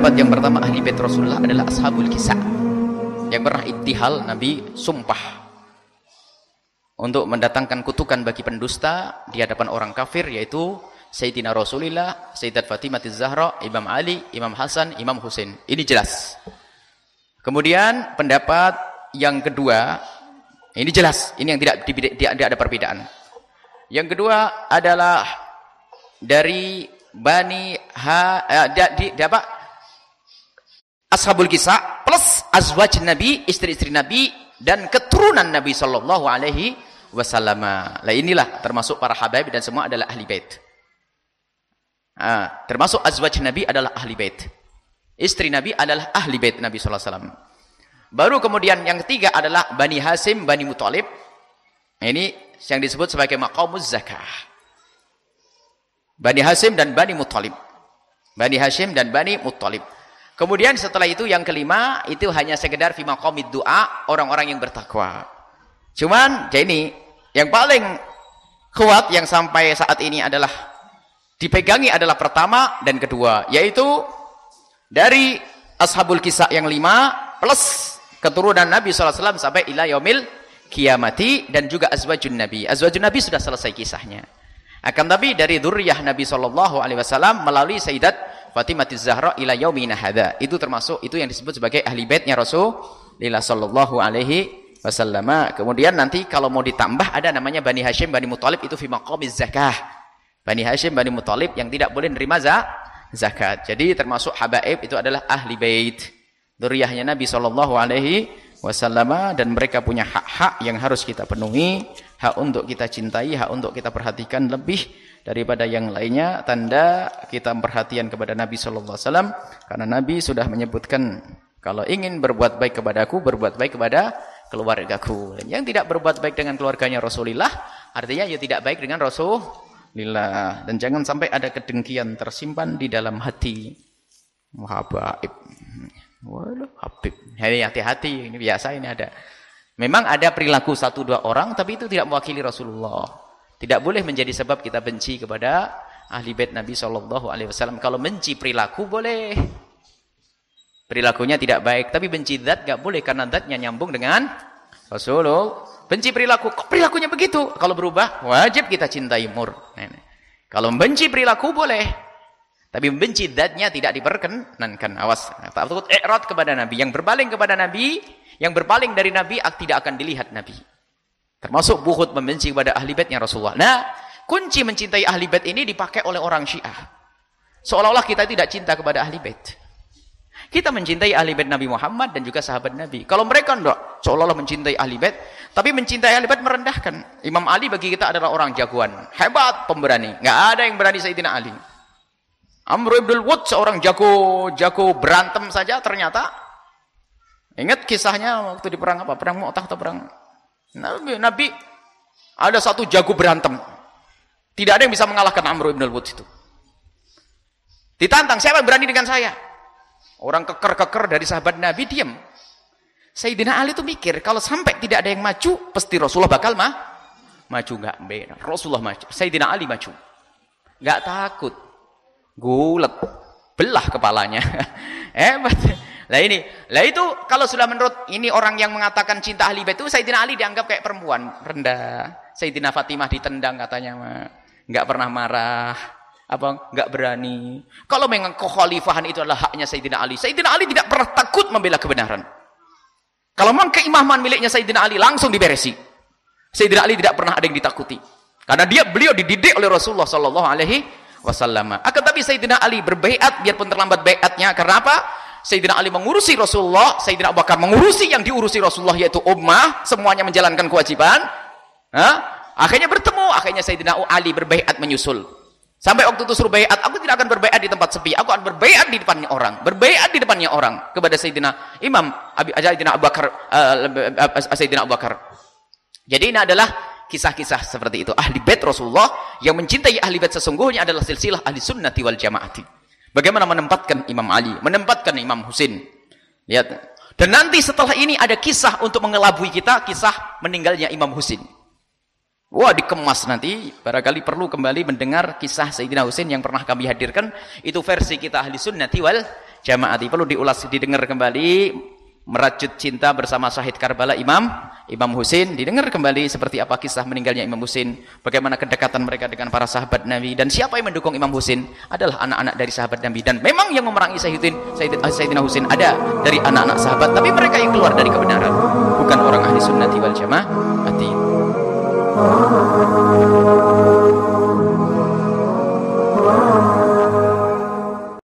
ahli bait Rasulullah adalah ashabul kisah yang pernah ittihal Nabi sumpah untuk mendatangkan kutukan bagi pendusta di hadapan orang kafir yaitu Sayyidina Rasulullah, Sayyidat Fatimah Zahra, Imam Ali, Imam Hasan, Imam Husain. Ini jelas. Kemudian pendapat yang kedua, ini jelas, ini yang tidak tidak ada perbedaan. Yang kedua adalah dari Bani Ha eh, di, di apa? Ashabul Kisah plus azwaj Nabi, istri-istri Nabi dan keturunan Nabi sallallahu alaihi wasallam. Lah inilah termasuk para habaib dan semua adalah ahli bait. Ah, termasuk azwaj Nabi adalah ahli bait. Istri Nabi adalah ahli bait Nabi sallallahu alaihi wasallam. Baru kemudian yang ketiga adalah Bani Hasim, Bani Muthalib. Ini yang disebut sebagai maqamuz zakah. Bani Hasim dan Bani Muthalib. Bani Hashim dan Bani Muthalib. Kemudian setelah itu yang kelima itu hanya sekedar fi maqamid doa orang-orang yang bertakwa. Cuman jadi ini yang paling kuat yang sampai saat ini adalah dipegangi adalah pertama dan kedua yaitu dari ashabul kisah yang lima plus keturunan Nabi SAW sampai ila yaumil kiamati dan juga azwajun Nabi azwajun Nabi sudah selesai kisahnya akan tapi dari duriyah Nabi SAW melalui Sayyidat Fatimah Zahra ila yaumina hadha itu termasuk itu yang disebut sebagai ahli baitnya Rasulullah Sallallahu Alaihi Wasallam kemudian nanti kalau mau ditambah ada namanya Bani Hashim Bani Muthalib itu fi maqamiz zakah Bani Hashim, Bani Muthalib yang tidak boleh menerima zakat. Jadi termasuk habaib itu adalah ahli bait. Duriyahnya Nabi sallallahu alaihi wasallam dan mereka punya hak-hak yang harus kita penuhi, hak untuk kita cintai, hak untuk kita perhatikan lebih daripada yang lainnya. Tanda kita perhatian kepada Nabi sallallahu alaihi wasallam karena Nabi sudah menyebutkan kalau ingin berbuat baik kepadaku, berbuat baik kepada keluargaku. Yang tidak berbuat baik dengan keluarganya Rasulullah, artinya ya tidak baik dengan Rasul lillah dan jangan sampai ada kedengkian tersimpan di dalam hati. Muhabaib waduh habib. Hati-hati. Ini biasa ini ada memang ada perilaku satu dua orang tapi itu tidak mewakili Rasulullah tidak boleh menjadi sebab kita benci kepada ahli bait Nabi Shallallahu Alaihi Wasallam kalau benci perilaku boleh perilakunya tidak baik tapi benci zat gak boleh karena zatnya nyambung dengan Rasulullah Benci perilaku, kok perilakunya begitu? Kalau berubah, wajib kita cintai mur. Kalau membenci perilaku boleh. Tapi membenci datnya tidak diperkenankan. Awas, tak takut i'rad kepada Nabi. Yang berpaling kepada Nabi, yang berpaling dari Nabi tidak akan dilihat Nabi. Termasuk buhut membenci kepada ahli baitnya Rasulullah. Nah, kunci mencintai ahli bait ini dipakai oleh orang Syiah. Seolah-olah kita tidak cinta kepada ahli bait. Kita mencintai ahli bait Nabi Muhammad dan juga sahabat Nabi. Kalau mereka enggak, seolah-olah mencintai ahli bait, tapi mencintai ahli bait merendahkan. Imam Ali bagi kita adalah orang jagoan, hebat, pemberani. Enggak ada yang berani Sayyidina Ali. Amr ibn Wud seorang jago jago berantem saja ternyata ingat kisahnya waktu di perang apa? Perang Mu'tah atau perang Nabi, Nabi ada satu jago berantem. Tidak ada yang bisa mengalahkan Amr ibn Wud itu. Ditantang, siapa yang berani dengan saya? Orang keker-keker dari sahabat Nabi diam. Sayyidina Ali itu mikir, kalau sampai tidak ada yang maju, pasti Rasulullah bakal mah maju nggak beda. Rasulullah maju, Sayyidina Ali maju. nggak takut. Gulet, belah kepalanya. Hebat. Lah ini, lah itu kalau sudah menurut ini orang yang mengatakan cinta ahli bait itu Sayyidina Ali dianggap kayak perempuan rendah. Sayyidina Fatimah ditendang katanya mah. Enggak pernah marah apa enggak berani. Kalau memang kekhalifahan itu adalah haknya Sayyidina Ali, Sayyidina Ali tidak pernah takut membela kebenaran. Kalau memang keimaman miliknya Sayyidina Ali langsung diberesi. Sayyidina Ali tidak pernah ada yang ditakuti. Karena dia beliau dididik oleh Rasulullah sallallahu alaihi wasallam. Akan tapi Sayyidina Ali berbaiat biarpun terlambat baiatnya karena apa? Sayyidina Ali mengurusi Rasulullah, Sayyidina Abu Bakar mengurusi yang diurusi Rasulullah yaitu ummah, semuanya menjalankan kewajiban. Hah? Akhirnya bertemu, akhirnya Sayyidina Ali berbaiat menyusul. Sampai waktu itu suruh bayat, aku tidak akan berbaiat di tempat sepi. Aku akan berbaiat di depannya orang. Berbaiat di depannya orang kepada Sayyidina Imam Abi Sayyidina Abu Bakar uh, Sayyidina Abu Bakar. Jadi ini adalah kisah-kisah seperti itu. Ahli bait Rasulullah yang mencintai ahli bait sesungguhnya adalah silsilah ahli sunnati wal jamaati. Bagaimana menempatkan Imam Ali, menempatkan Imam Husin. Lihat. Dan nanti setelah ini ada kisah untuk mengelabui kita, kisah meninggalnya Imam Husin. Wah dikemas nanti, barangkali perlu kembali mendengar kisah Sayyidina Husain yang pernah kami hadirkan. Itu versi kita ahli sunnati wal jamaati. Perlu diulas, didengar kembali. Merajut cinta bersama Syahid Karbala Imam Imam Husain. Didengar kembali seperti apa kisah meninggalnya Imam Husain. Bagaimana kedekatan mereka dengan para sahabat Nabi. Dan siapa yang mendukung Imam Husain? Adalah anak-anak dari sahabat Nabi. Dan memang yang memerangi Sayyidina, Sayyidina Husain ada dari anak-anak sahabat. Tapi mereka yang keluar dari kebenaran. Bukan orang ahli sunnati wal you.